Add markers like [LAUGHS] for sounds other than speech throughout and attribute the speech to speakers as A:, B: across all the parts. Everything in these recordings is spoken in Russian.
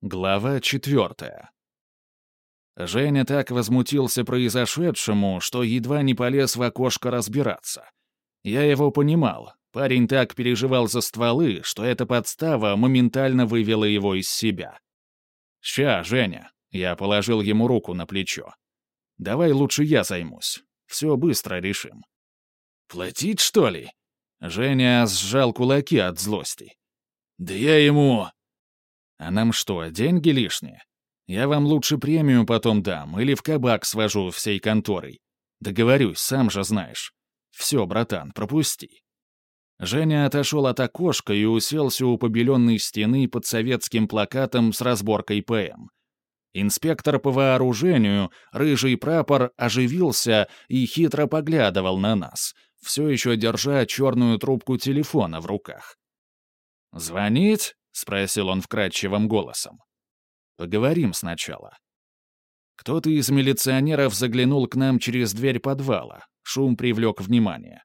A: Глава четвертая. Женя так возмутился произошедшему, что едва не полез в окошко разбираться. Я его понимал. Парень так переживал за стволы, что эта подстава моментально вывела его из себя. «Ща, Женя», — я положил ему руку на плечо. «Давай лучше я займусь. Все быстро решим». «Платить, что ли?» Женя сжал кулаки от злости. «Да я ему...» А нам что, деньги лишние? Я вам лучше премию потом дам или в кабак свожу всей конторой. Договорюсь, сам же знаешь. Все, братан, пропусти». Женя отошел от окошка и уселся у побеленной стены под советским плакатом с разборкой ПМ. Инспектор по вооружению, рыжий прапор, оживился и хитро поглядывал на нас, все еще держа черную трубку телефона в руках. «Звонить?» — спросил он вкрадчивым голосом. «Поговорим сначала». Кто-то из милиционеров заглянул к нам через дверь подвала. Шум привлек внимание.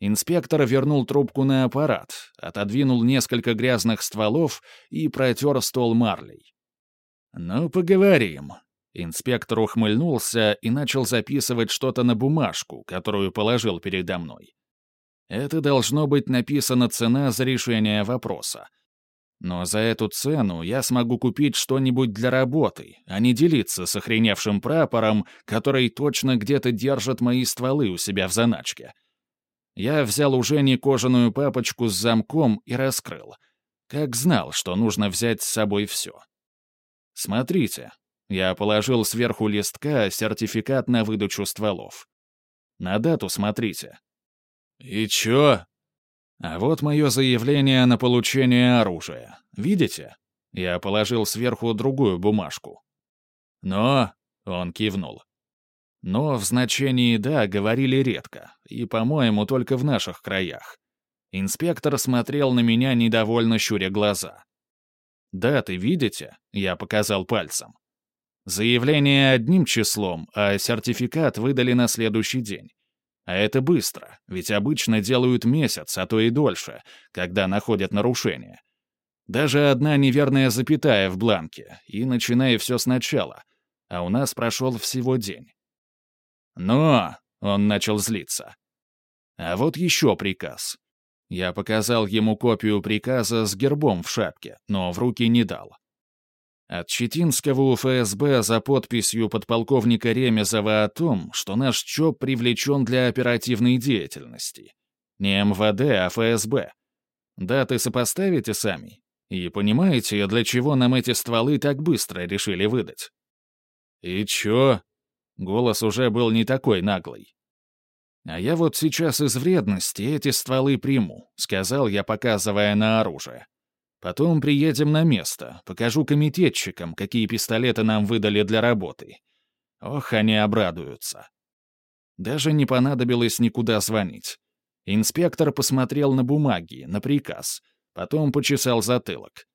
A: Инспектор вернул трубку на аппарат, отодвинул несколько грязных стволов и протер стол марлей. «Ну, поговорим». Инспектор ухмыльнулся и начал записывать что-то на бумажку, которую положил передо мной. Это должно быть написана цена за решение вопроса. Но за эту цену я смогу купить что-нибудь для работы, а не делиться с охреневшим прапором, который точно где-то держит мои стволы у себя в заначке. Я взял у Жени кожаную папочку с замком и раскрыл. Как знал, что нужно взять с собой все. Смотрите, я положил сверху листка сертификат на выдачу стволов. На дату смотрите. «И чё?» А вот мое заявление на получение оружия. Видите? Я положил сверху другую бумажку. Но... Он кивнул. Но в значении «да» говорили редко, и, по-моему, только в наших краях. Инспектор смотрел на меня, недовольно щуря глаза. «Да, ты видите?» — я показал пальцем. Заявление одним числом, а сертификат выдали на следующий день. А это быстро, ведь обычно делают месяц, а то и дольше, когда находят нарушение. Даже одна неверная запятая в бланке, и начиная все сначала. А у нас прошел всего день. Но он начал злиться. А вот еще приказ. Я показал ему копию приказа с гербом в шапке, но в руки не дал. От Читинского ФСБ за подписью подполковника Ремезова о том, что наш ЧОП привлечен для оперативной деятельности. Не МВД, а ФСБ. Даты сопоставите сами. И понимаете, для чего нам эти стволы так быстро решили выдать? «И чё?» Голос уже был не такой наглый. «А я вот сейчас из вредности эти стволы приму», — сказал я, показывая на оружие. Потом приедем на место, покажу комитетчикам, какие пистолеты нам выдали для работы. Ох, они обрадуются. Даже не понадобилось никуда звонить. Инспектор посмотрел на бумаги, на приказ, потом почесал затылок.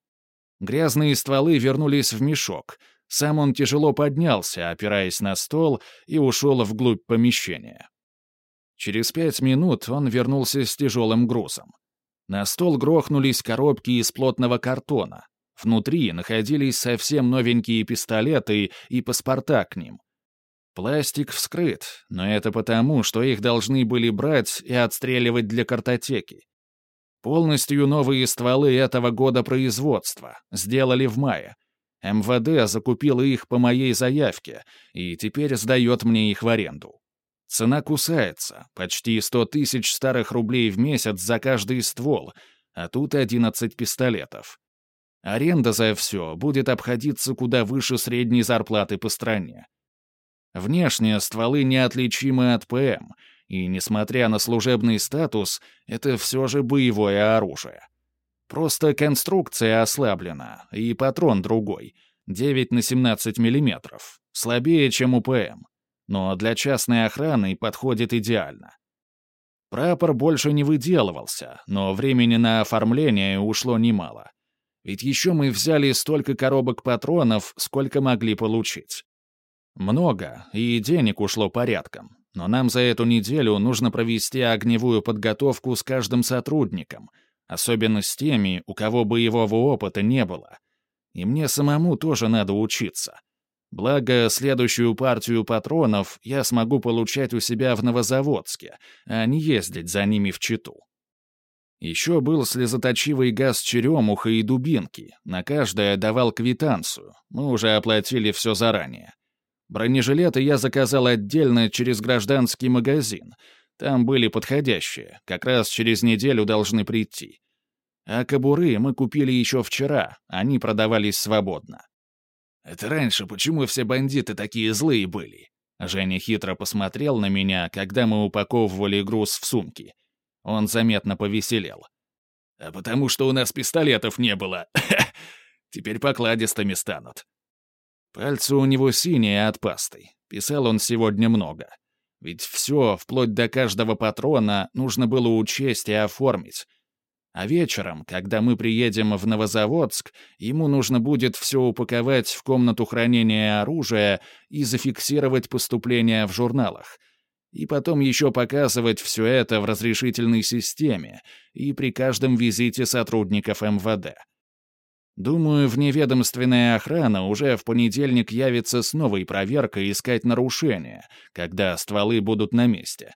A: Грязные стволы вернулись в мешок. Сам он тяжело поднялся, опираясь на стол, и ушел вглубь помещения. Через пять минут он вернулся с тяжелым грузом. На стол грохнулись коробки из плотного картона. Внутри находились совсем новенькие пистолеты и паспорта к ним. Пластик вскрыт, но это потому, что их должны были брать и отстреливать для картотеки. Полностью новые стволы этого года производства, сделали в мае. МВД закупила их по моей заявке и теперь сдает мне их в аренду. Цена кусается, почти 100 тысяч старых рублей в месяц за каждый ствол, а тут 11 пистолетов. Аренда за все будет обходиться куда выше средней зарплаты по стране. Внешние стволы неотличимы от ПМ, и, несмотря на служебный статус, это все же боевое оружие. Просто конструкция ослаблена, и патрон другой — 9 на 17 мм, слабее, чем у ПМ но для частной охраны подходит идеально. Прапор больше не выделывался, но времени на оформление ушло немало. Ведь еще мы взяли столько коробок патронов, сколько могли получить. Много, и денег ушло порядком. Но нам за эту неделю нужно провести огневую подготовку с каждым сотрудником, особенно с теми, у кого боевого опыта не было. И мне самому тоже надо учиться. Благо, следующую партию патронов я смогу получать у себя в Новозаводске, а не ездить за ними в Читу. Еще был слезоточивый газ черемуха и дубинки. На каждое давал квитанцию. Мы уже оплатили все заранее. Бронежилеты я заказал отдельно через гражданский магазин. Там были подходящие, как раз через неделю должны прийти. А кобуры мы купили еще вчера, они продавались свободно. «Это раньше почему все бандиты такие злые были?» Женя хитро посмотрел на меня, когда мы упаковывали груз в сумки. Он заметно повеселел. «А потому что у нас пистолетов не было. [LAUGHS] Теперь покладистыми станут». Пальцы у него синие от пасты. Писал он сегодня много. Ведь все, вплоть до каждого патрона, нужно было учесть и оформить. А вечером, когда мы приедем в Новозаводск, ему нужно будет все упаковать в комнату хранения оружия и зафиксировать поступление в журналах. И потом еще показывать все это в разрешительной системе и при каждом визите сотрудников МВД. Думаю, вневедомственная охрана уже в понедельник явится с новой проверкой искать нарушения, когда стволы будут на месте.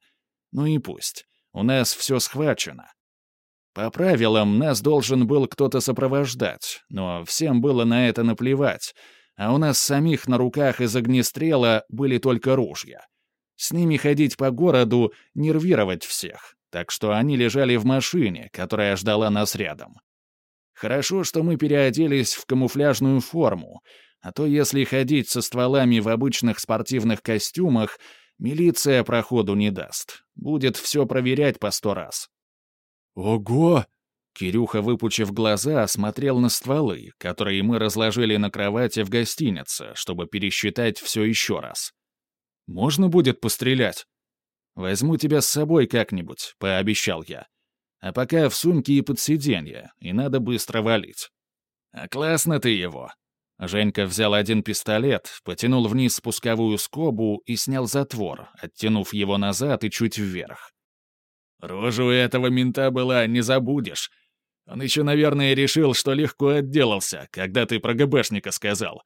A: Ну и пусть. У нас все схвачено. По правилам, нас должен был кто-то сопровождать, но всем было на это наплевать, а у нас самих на руках из огнестрела были только ружья. С ними ходить по городу, нервировать всех, так что они лежали в машине, которая ждала нас рядом. Хорошо, что мы переоделись в камуфляжную форму, а то если ходить со стволами в обычных спортивных костюмах, милиция проходу не даст. Будет все проверять по сто раз.
B: «Ого!»
A: Кирюха, выпучив глаза, смотрел на стволы, которые мы разложили на кровати в гостинице, чтобы пересчитать все еще раз. «Можно будет пострелять?» «Возьму тебя с собой как-нибудь», — пообещал я. «А пока в сумке и под сиденье, и надо быстро валить». «А классно ты его!» Женька взял один пистолет, потянул вниз спусковую скобу и снял затвор, оттянув его назад и чуть вверх. Рожа у этого мента была, не забудешь. Он еще, наверное, решил, что легко отделался, когда ты про ГБшника сказал.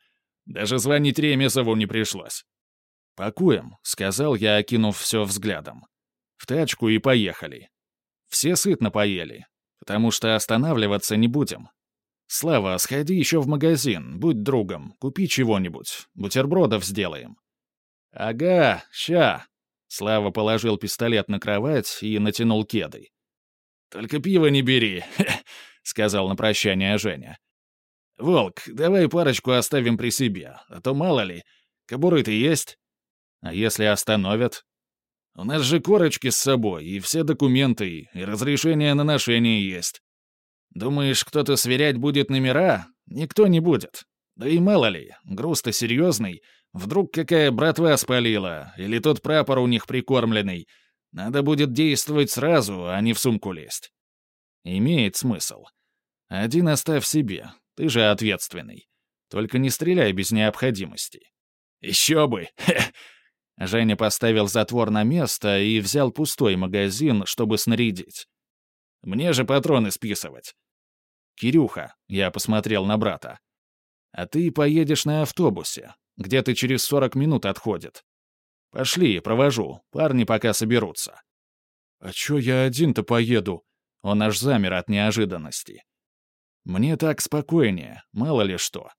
A: Даже звонить Ремесову не пришлось. «Пакуем», — сказал я, окинув все взглядом. «В тачку и поехали. Все сытно поели, потому что останавливаться не будем. Слава, сходи еще в магазин, будь другом, купи чего-нибудь, бутербродов сделаем». «Ага, ща», Слава положил пистолет на кровать и натянул кеды. «Только пиво не бери», — сказал на прощание Женя. «Волк, давай парочку оставим при себе, а то мало ли, кобуры-то есть. А если остановят? У нас же корочки с собой, и все документы, и разрешение на ношение есть. Думаешь, кто-то сверять будет номера? Никто не будет. Да и мало ли, груз-то серьезный, Вдруг какая братва спалила, или тот прапор у них прикормленный. Надо будет действовать сразу, а не в сумку лезть. Имеет смысл. Один оставь себе, ты же ответственный. Только не стреляй без необходимости. Еще бы! [LAUGHS] Женя поставил затвор на место и взял пустой магазин, чтобы снарядить. Мне же патроны списывать. «Кирюха», — я посмотрел на брата, — «а ты поедешь на автобусе. Где-то через 40 минут отходит. Пошли, провожу. Парни пока соберутся.
B: А чё я один-то поеду?
A: Он аж замер от неожиданности. Мне так спокойнее, мало ли что.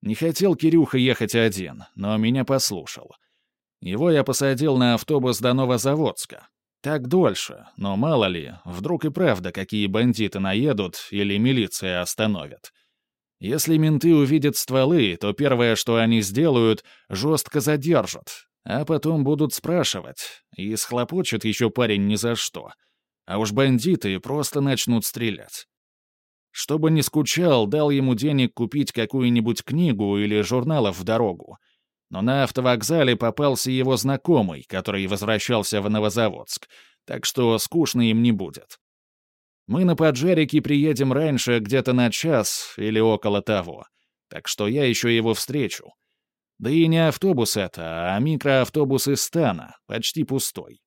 A: Не хотел Кирюха ехать один, но меня послушал. Его я посадил на автобус до Новозаводска. Так дольше, но мало ли, вдруг и правда какие бандиты наедут или милиция остановит. Если менты увидят стволы, то первое, что они сделают, жестко задержат, а потом будут спрашивать, и схлопочет еще парень ни за что. А уж бандиты просто начнут стрелять. Чтобы не скучал, дал ему денег купить какую-нибудь книгу или журналов в дорогу. Но на автовокзале попался его знакомый, который возвращался в Новозаводск, так что скучно им не будет. Мы на поджарике приедем раньше где-то на час или около того, так что я еще его встречу. Да и не автобус это, а микроавтобус из стана, почти пустой.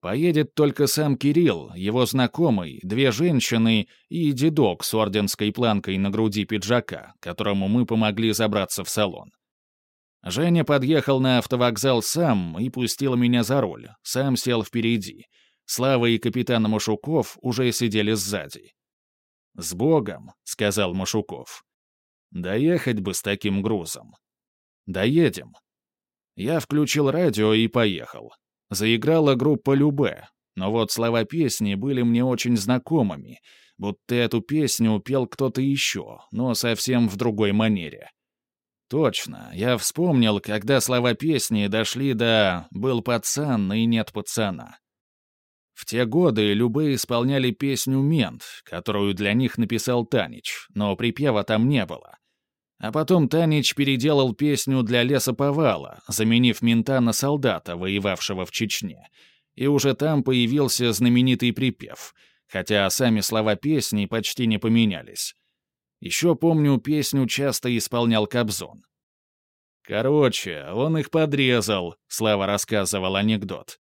A: Поедет только сам Кирилл, его знакомый, две женщины и дедок с орденской планкой на груди пиджака, которому мы помогли забраться в салон. Женя подъехал на автовокзал сам и пустил меня за руль, сам сел впереди. Слава и капитан Машуков уже сидели сзади. «С Богом», — сказал Машуков. «Доехать бы с таким грузом». «Доедем». Я включил радио и поехал. Заиграла группа «Любе», но вот слова песни были мне очень знакомыми, будто эту песню пел кто-то еще, но совсем в другой манере. Точно, я вспомнил, когда слова песни дошли до «был пацан и нет пацана». В те годы Любе исполняли песню «Мент», которую для них написал Танич, но припева там не было. А потом Танич переделал песню для лесоповала, заменив мента на солдата, воевавшего в Чечне. И уже там появился знаменитый припев, хотя сами слова песни почти не поменялись. Еще помню, песню часто исполнял Кобзон. «Короче, он их подрезал», — Слава рассказывал анекдот.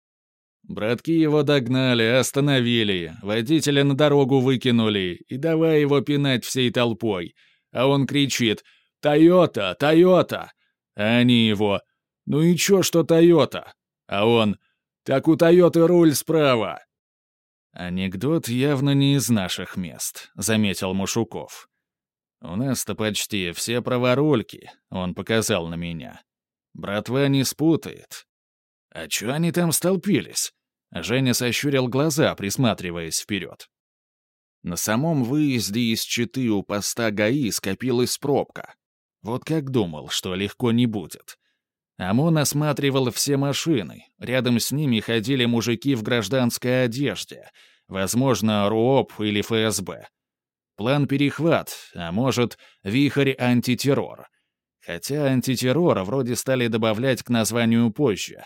A: Братки его догнали, остановили, водителя на дорогу выкинули и давай его пинать всей толпой. А он кричит «Тойота! Тойота!» А они его «Ну и чё, что Тойота?» А он «Так у Тойоты руль справа!» «Анекдот явно не из наших мест», — заметил Мушуков. «У нас-то почти все праворульки», — он показал на меня. «Братва не спутает». «А чё они там столпились?» Женя сощурил глаза, присматриваясь вперед. На самом выезде из Читы у поста ГАИ скопилась пробка. Вот как думал, что легко не будет. ОМОН осматривал все машины. Рядом с ними ходили мужики в гражданской одежде. Возможно, РУОП или ФСБ. План перехват, а может, вихрь антитеррор. Хотя антитеррор вроде стали добавлять к названию позже.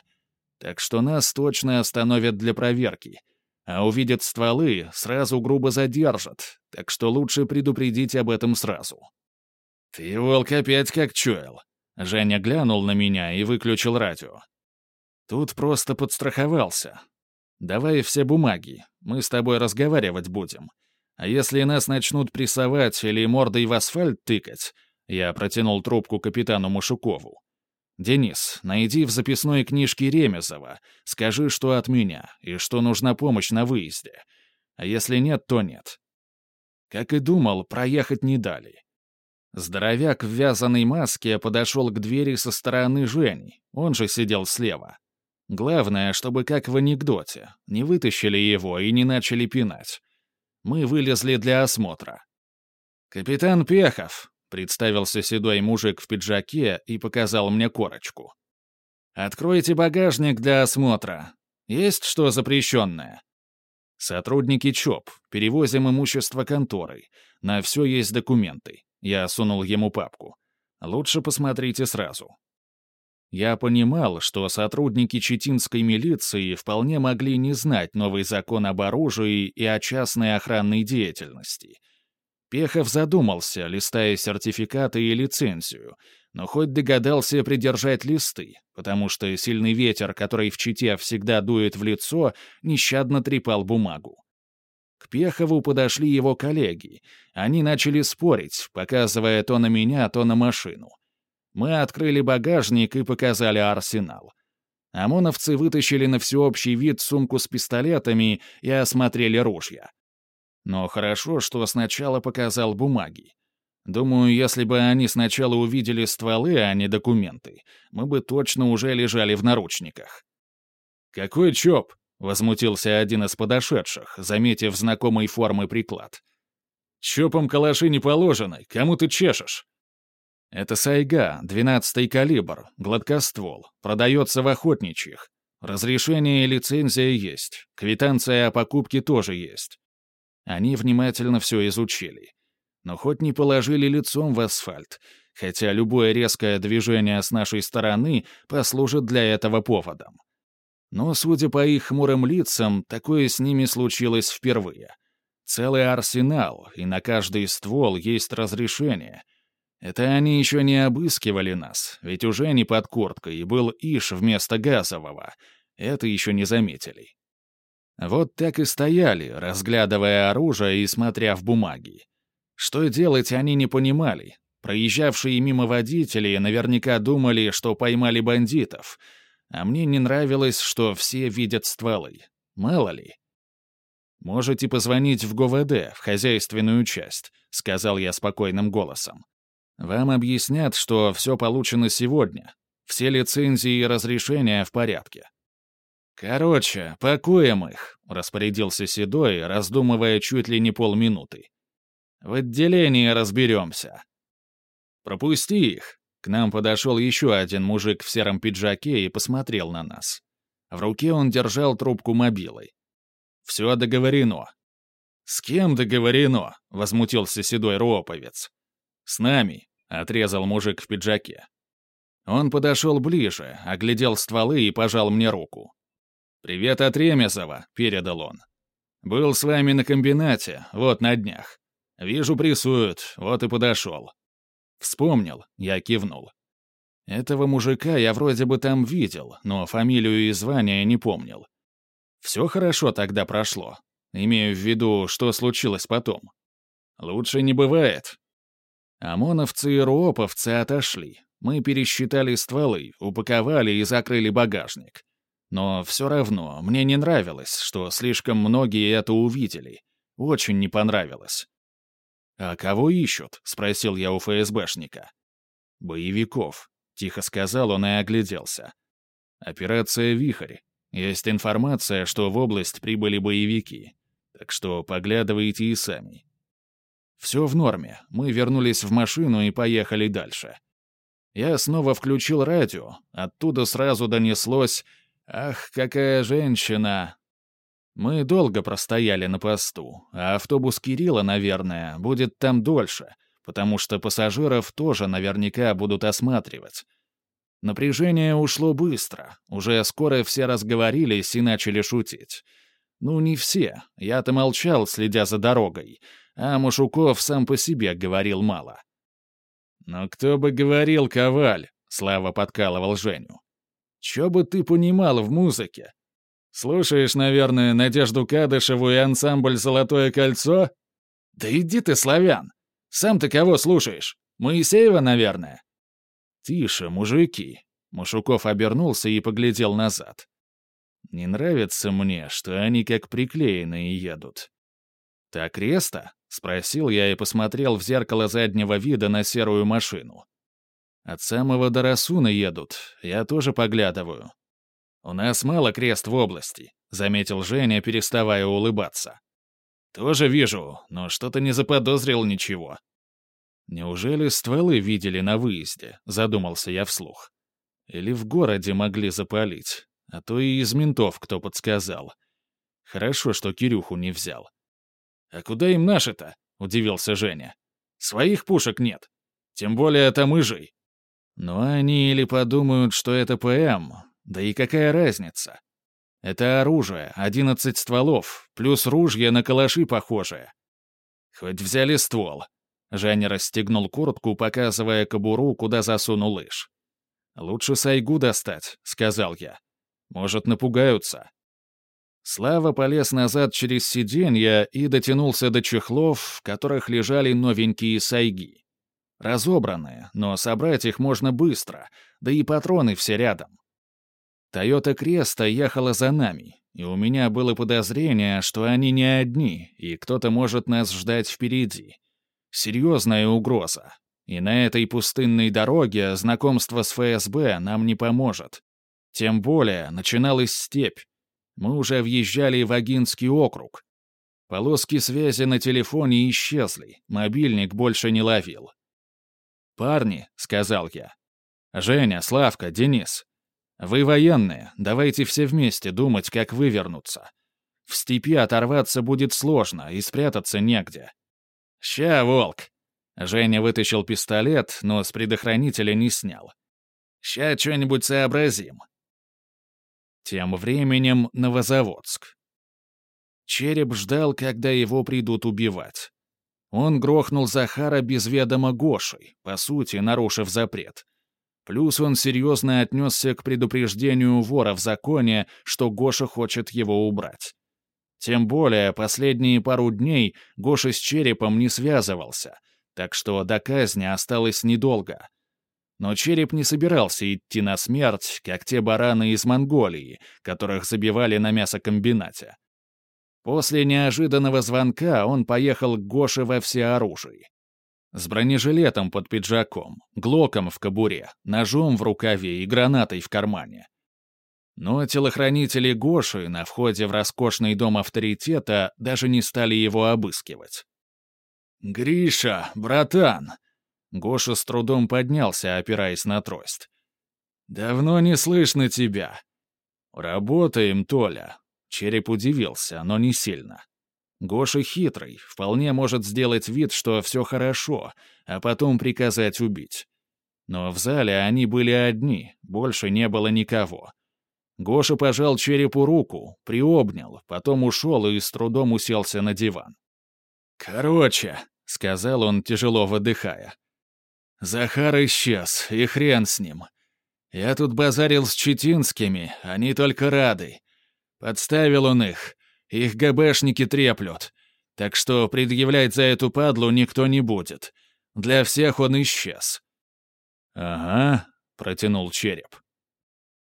A: Так что нас точно остановят для проверки. А увидят стволы, сразу грубо задержат. Так что лучше предупредить об этом сразу. «Ты, волк, опять как чуял». Женя глянул на меня и выключил радио. Тут просто подстраховался. «Давай все бумаги, мы с тобой разговаривать будем. А если нас начнут прессовать или мордой в асфальт тыкать, я протянул трубку капитану Машукову. «Денис, найди в записной книжке Ремезова, скажи, что от меня, и что нужна помощь на выезде. А если нет, то нет». Как и думал, проехать не дали. Здоровяк в вязаной маске подошел к двери со стороны Жени, он же сидел слева. Главное, чтобы, как в анекдоте, не вытащили его и не начали пинать. Мы вылезли для осмотра. «Капитан Пехов», — представился седой мужик в пиджаке и показал мне корочку. «Откройте багажник для осмотра. Есть что запрещенное?» «Сотрудники ЧОП. Перевозим имущество конторы. На все есть документы. Я сунул ему папку. «Лучше посмотрите сразу». Я понимал, что сотрудники читинской милиции вполне могли не знать новый закон об оружии и о частной охранной деятельности. Пехов задумался, листая сертификаты и лицензию, но хоть догадался придержать листы, потому что сильный ветер, который в Чите всегда дует в лицо, нещадно трепал бумагу. К Пехову подошли его коллеги. Они начали спорить, показывая то на меня, то на машину. Мы открыли багажник и показали арсенал. ОМОНовцы вытащили на всеобщий вид сумку с пистолетами и осмотрели ружья. Но хорошо, что сначала показал бумаги. Думаю, если бы они сначала увидели стволы, а не документы, мы бы точно уже лежали в наручниках. «Какой ЧОП?» Возмутился один из подошедших, заметив знакомой формы приклад. «Чопом калаши не положены, кому ты чешешь?» «Это сайга, двенадцатый калибр, гладкоствол, продается в охотничьих. Разрешение и лицензия есть, квитанция о покупке тоже есть». Они внимательно все изучили. Но хоть не положили лицом в асфальт, хотя любое резкое движение с нашей стороны послужит для этого поводом. Но, судя по их хмурым лицам, такое с ними случилось впервые. Целый арсенал, и на каждый ствол есть разрешение. Это они еще не обыскивали нас, ведь уже не под курткой был Иш вместо газового. Это еще не заметили. Вот так и стояли, разглядывая оружие и смотря в бумаги. Что делать они не понимали. Проезжавшие мимо водители наверняка думали, что поймали бандитов. А мне не нравилось, что все видят стволы. Мало ли. «Можете позвонить в ГУВД, в хозяйственную часть», — сказал я спокойным голосом. «Вам объяснят, что все получено сегодня. Все лицензии и разрешения в порядке». «Короче, пакуем их», — распорядился Седой, раздумывая чуть ли не полминуты. «В отделении разберемся». «Пропусти их». К нам подошел еще один мужик в сером пиджаке и посмотрел на нас. В руке он держал трубку мобилой. «Все договорено». «С кем договорено?» — возмутился седой роповец. «С нами», — отрезал мужик в пиджаке. Он подошел ближе, оглядел стволы и пожал мне руку. «Привет от Ремезова», — передал он. «Был с вами на комбинате, вот на днях. Вижу, прессуют, вот и подошел». «Вспомнил», — я кивнул. «Этого мужика я вроде бы там видел, но фамилию и звание не помнил. Все хорошо тогда прошло. Имею в виду, что случилось потом. Лучше не бывает». ОМОНовцы и РУОПовцы отошли. Мы пересчитали стволы, упаковали и закрыли багажник. Но все равно мне не нравилось, что слишком многие это увидели. Очень не понравилось. «А кого ищут?» — спросил я у ФСБшника. «Боевиков», — тихо сказал он и огляделся. «Операция «Вихрь». Есть информация, что в область прибыли боевики. Так что поглядывайте и сами». Все в норме. Мы вернулись в машину и поехали дальше. Я снова включил радио. Оттуда сразу донеслось Ах, какая женщина! Мы долго простояли на посту, а автобус Кирилла, наверное, будет там дольше, потому что пассажиров тоже наверняка будут осматривать. Напряжение ушло быстро, уже скоро все разговорились и начали шутить. Ну, не все, я-то молчал, следя за дорогой, а Машуков сам по себе говорил мало. «Но кто бы говорил, Коваль?» — Слава подкалывал Женю. Чё бы ты понимал в музыке? Слушаешь, наверное, Надежду Кадышеву и ансамбль «Золотое кольцо»? Да иди ты, славян! Сам ты кого слушаешь? Моисеева, наверное?» «Тише, мужики!» Машуков обернулся и поглядел назад. «Не нравится мне, что они как приклеенные едут». «Так Реста?» — спросил я и посмотрел в зеркало заднего вида на серую машину. От самого Дарасуна едут, я тоже поглядываю. У нас мало крест в области, заметил Женя, переставая улыбаться. Тоже вижу, но что-то не заподозрил ничего. Неужели стволы видели на выезде, задумался я вслух. Или в городе могли запалить, а то и из ментов кто подсказал. Хорошо, что Кирюху не взял. «А куда им наши-то?» — удивился Женя. «Своих пушек нет. Тем более там ижей. Но они или подумают, что это ПМ, да и какая разница? Это оружие, 11 стволов, плюс ружье на калаши похожее. Хоть взяли ствол. Женя расстегнул куртку, показывая кобуру, куда засунул лыж. «Лучше сайгу достать», — сказал я. «Может, напугаются». Слава полез назад через сиденье и дотянулся до чехлов, в которых лежали новенькие сайги. Разобранные, но собрать их можно быстро, да и патроны все рядом. Тойота Креста ехала за нами, и у меня было подозрение, что они не одни, и кто-то может нас ждать впереди. Серьезная угроза. И на этой пустынной дороге знакомство с ФСБ нам не поможет. Тем более начиналась степь. Мы уже въезжали в Агинский округ. Полоски связи на телефоне исчезли, мобильник больше не ловил. «Парни», — сказал я. «Женя, Славка, Денис. Вы военные, давайте все вместе думать, как вывернуться. В степи оторваться будет сложно и спрятаться негде». «Ща, волк!» Женя вытащил пистолет, но с предохранителя не снял. «Ща что-нибудь сообразим». Тем временем Новозаводск. Череп ждал, когда его придут убивать. Он грохнул Захара без ведома Гоши, по сути, нарушив запрет. Плюс он серьезно отнесся к предупреждению вора в законе, что Гоша хочет его убрать. Тем более, последние пару дней Гоша с черепом не связывался, так что до казни осталось недолго. Но череп не собирался идти на смерть, как те бараны из Монголии, которых забивали на мясокомбинате. После неожиданного звонка он поехал к Гоше во всеоружии. С бронежилетом под пиджаком, глоком в кобуре, ножом в рукаве и гранатой в кармане. Но телохранители Гоши на входе в роскошный дом авторитета даже не стали его обыскивать. «Гриша, братан!» Гоша с трудом поднялся, опираясь на трость. «Давно не слышно тебя». «Работаем, Толя». Череп удивился, но не сильно. Гоша хитрый, вполне может сделать вид, что все хорошо, а потом приказать убить. Но в зале они были одни, больше не было никого. Гоша пожал черепу руку, приобнял, потом ушел и с трудом уселся на диван. «Короче», — сказал он, тяжело выдыхая. «Захар исчез, и хрен с ним. Я тут базарил с Четинскими, они только рады. Подставил он их, их ГБшники треплют. Так что предъявлять за эту падлу никто не будет. Для всех он исчез». «Ага», — протянул череп.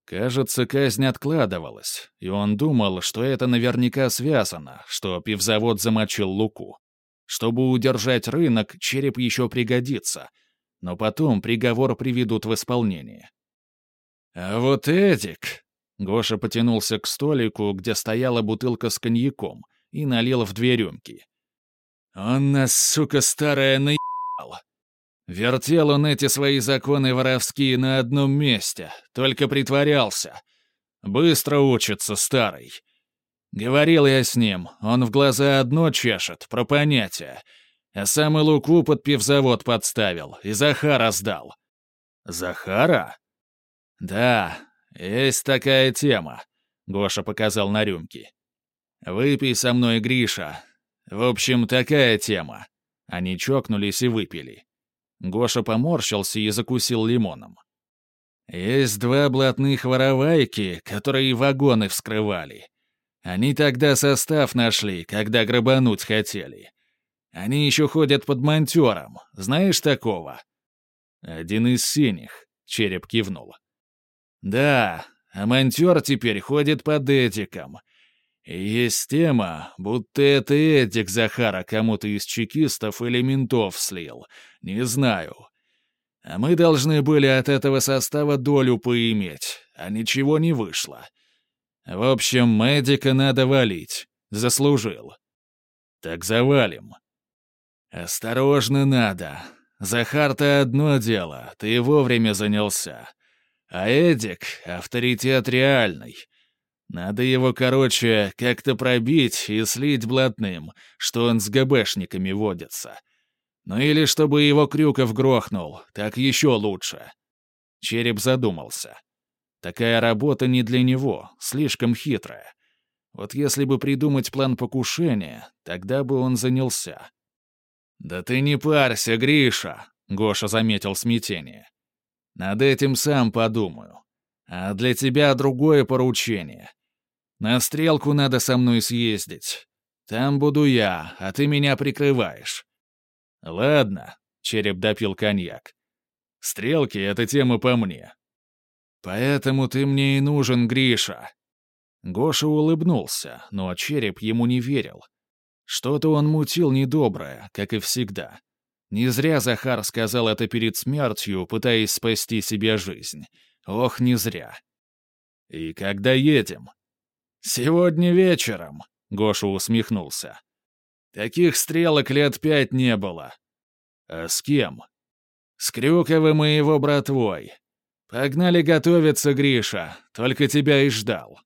A: Кажется, казнь откладывалась, и он думал, что это наверняка связано, что пивзавод замочил Луку. Чтобы удержать рынок, череп еще пригодится, но потом приговор приведут в исполнение. «А вот Эдик...» Гоша потянулся к столику, где стояла бутылка с коньяком, и налил в две рюмки. «Он нас, сука старая, наебал. Вертел он эти свои законы воровские на одном месте, только притворялся. Быстро учится, старый. Говорил я с ним, он в глаза одно чешет, про понятия. А сам и Луку под пивзавод подставил, и Захара сдал. Захара? Да, есть такая тема, Гоша показал на рюмки. Выпей со мной, Гриша. В общем, такая тема. Они чокнулись и выпили. Гоша поморщился и закусил лимоном. «Есть два блатных воровайки, которые вагоны вскрывали. Они тогда состав нашли, когда грабануть хотели. Они еще ходят под монтером. Знаешь такого?» «Один из синих», — череп кивнул. «Да, а монтер теперь ходит под этиком. Есть тема, будто это Эдик Захара кому-то из чекистов или ментов слил. Не знаю. А мы должны были от этого состава долю поиметь, а ничего не вышло. В общем, Эдика надо валить. Заслужил. Так завалим. Осторожно надо. Захар-то одно дело, ты вовремя занялся. А Эдик — авторитет реальный. Надо его, короче, как-то пробить и слить блатным, что он с ГБшниками водится. Ну или чтобы его Крюков грохнул, так еще лучше. Череп задумался. Такая работа не для него, слишком хитрая. Вот если бы придумать план покушения, тогда бы он занялся. «Да ты не парься, Гриша», — Гоша заметил смятение. «Над этим сам подумаю. А для тебя другое поручение. На стрелку надо со мной съездить. Там буду я, а ты меня прикрываешь». «Ладно», — череп допил коньяк. «Стрелки — это тема по мне». «Поэтому ты мне и нужен, Гриша». Гоша улыбнулся, но череп ему не верил. Что-то он мутил недоброе, как и всегда. Не зря Захар сказал это перед смертью, пытаясь спасти себе жизнь. Ох, не зря. «И когда едем?» «Сегодня вечером», — Гоша усмехнулся. «Таких стрелок лет пять не было». «А с кем?» «С Крюковым и его братвой. Погнали готовиться, Гриша, только тебя и ждал».